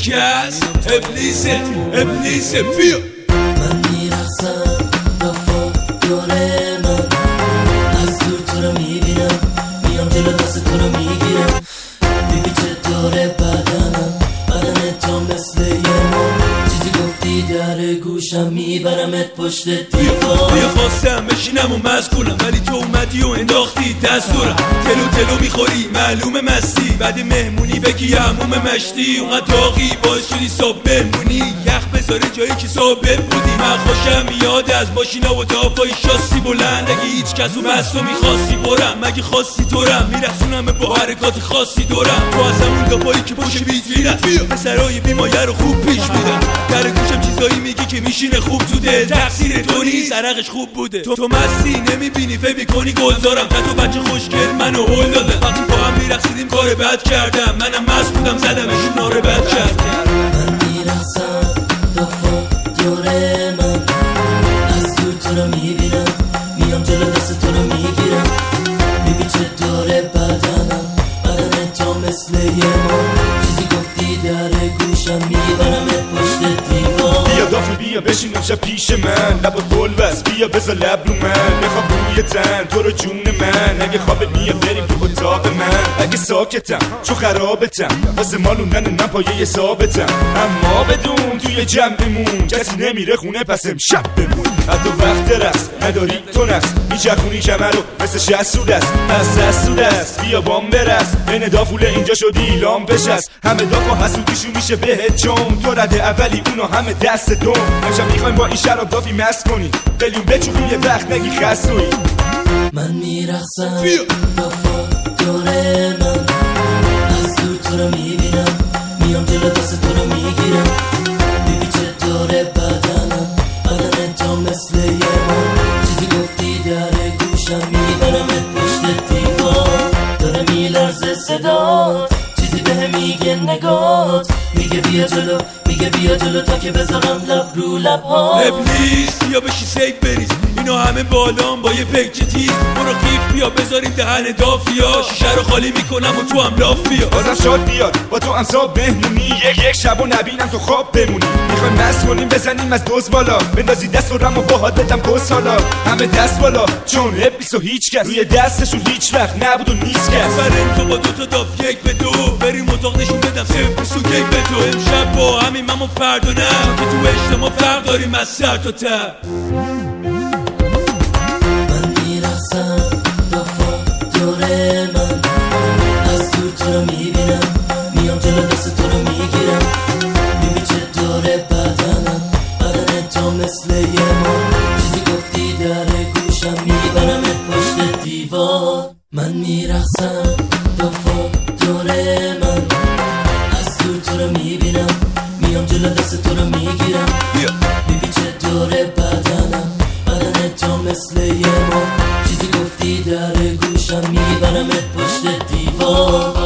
هیچکس ابلیسه ابلیسه بیا من میرخصم دفا در گوشم میبرمت پشت دیوار. بیا خواستم بشینم و مزگولم ولی تو اومدی و انداختی دستورم. تلو تلو می‌خوری معلوم مستی. بعد مهمونی بگی هموم مشتی. اونقدر داغی باز شدی صبح بمونی. یخ بذاره جایی که صبح بودی. من خوشم میاد از ماشینا و دافای شاسی. بلند اگه هیچ کس و مستو می‌خواستی برم. مگه خواستی دورم؟ میرخصونم با حرکات خاصی دورم. تو از همون دافایی که پشت ویترینم پسرای بیمایه رو خوب پیش میدم در گوشم چیزایی میگی که میشینه خوب تو دل تقصیر تو نیست عرقش خوب بوده. تو تو مستی نمی‌بینی فکر می‌کنی گلزارم. تا تو بچه خوشگل منو هول دادم وقتی با هم میرقصیدیم کار بد کردم. منم مست بودم زدمشون نار بد کردم. من میرخصم دفا دوره من. از رو می‌بینم. بشین امشب پیش من؟ لب گل بس بیا بذار لب رو من. می‌خوام روی تن تو رو جون من. اگه خواب بیا بریم تو اتاق من اگه ساکتم چو خرابتم. واسه مالوندن من پایه ثابتم. اما بدون توی جمعمون کسی نمیره خونه پس امشب بمون حتی وقت رست نداری تو نست. میچرخونی کمر رو مثل سود است. از دست سود است. بیا بام برست. بین دافوله اینجا شدی ایلام بشست. همه دافا حسودیشون میشه بهت چون تو رده اولی اونو همه دست دوم امشب می‌خوایم با این شراب دافی مست کنی. قلیون بچوبیم یه وقت نگی خستوی من میرخصم دفا دوره من. از دور تو رو می‌بینم. میام جلو دست تو رو می‌گیرم. بیبی چه دوره بدنم؟ بدن تو مثل یه ما چیزی گفتی در گوشم میبرمت پشت دیوار. داره میلرزه صدات. چیزی به میگه نگات. میگه بیا جلو. بیا جلو تا که بذارم لب رو لب ها ابلیس بیا بشی سیک بریز. اینا همه بالام با یه پکچه تیز برو قیف بیا بذاریم دهن دافیا. شیشه رو خالی می‌کنم و تو هم لاف بیا بازم شاد بیاد با تو امسا بهمونی. یک یک شب و نبینم تو خواب بمونی. می‌خوایم مست کنیم بزنیم از دوز بالا. بندازی دست و رم و باهات بدم حالا همه دست بالا چون ابلیس و هیچ کس. روی دستشون هیچ وقت نبود و نیست کس. بریم تو با دو تا داف یک به دو. بریم اتاق نشون یک به دو امشب با همین من فردا نه. که تو اجتماع فرق داریم از سر تا ته. من میرخصم دفا دوره من. از دور تو رو می‌بینم میام جلو دست تو رو می‌گیرم. بیبی چه دوره بدنم بدن تو مثل یه ما چیزی گفتی در گوشم میبرمت پشت دیوار. من میرخصم دفا من. دور تو رو می‌بینم. میام جلو دست تو رو می‌گیرم. میپیچه دوره بدنم. بدن تو مثل یه چیزی گفتی در گوشم می‌برم. پشت دیوار.